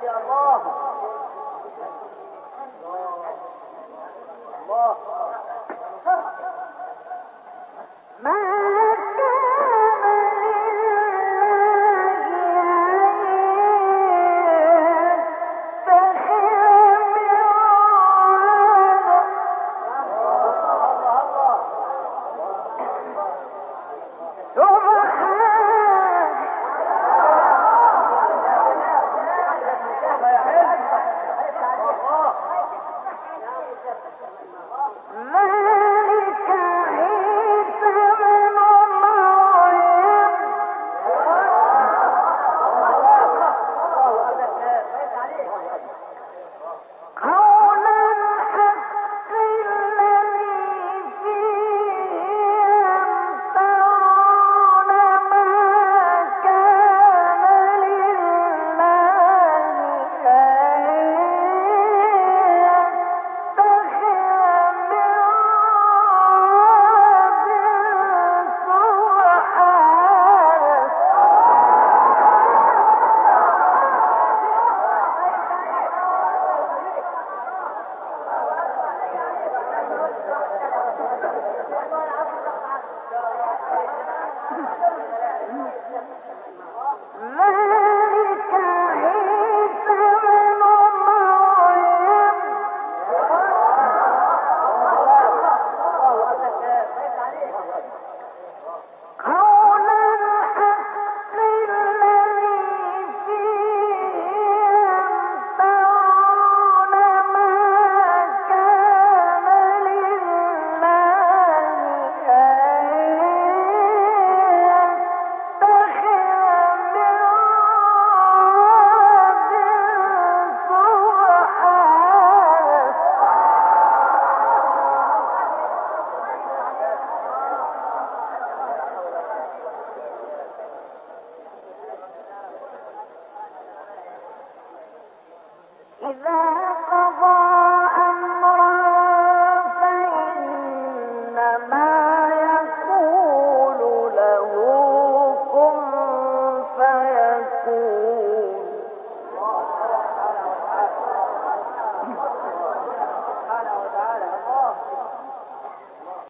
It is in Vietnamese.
dialogo. Move! Thank you. إذا قضى